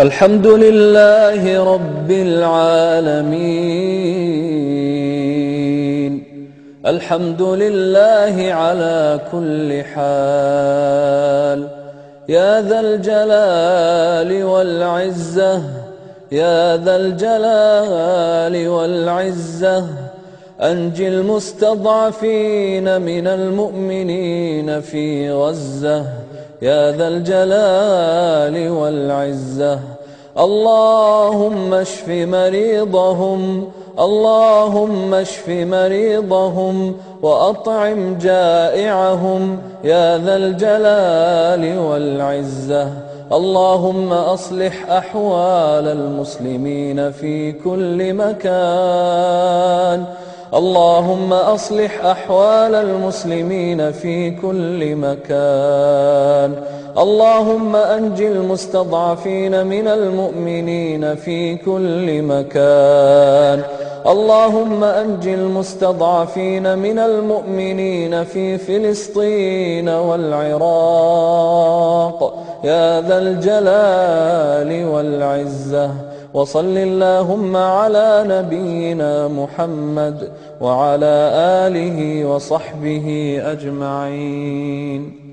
الحمد لله رب العالمين. الحمد لله على كل حال. يا ذا الجلال والعزة يا ذا الجلال والعزة أنجي المستضعفين من المؤمنين في غزة. يا ذا الجلال والعزة. اللهم اشف مريضهم. اللهم اشف مريضهم وأطعم جائعهم. يا ذا الجلال والعزة. اللهم أصلح أحوال المسلمين في كل مكان. اللهم أصلح أحوال المسلمين في كل مكان. اللهم أنج المستضعفين من المؤمنين في كل مكان. اللهم أنج المستضعفين من المؤمنين في فلسطين والعراق. يا ذا الجلال والعزة. وصل اللهم على نبينا محمد وعلى آله وصحبه أجمعين.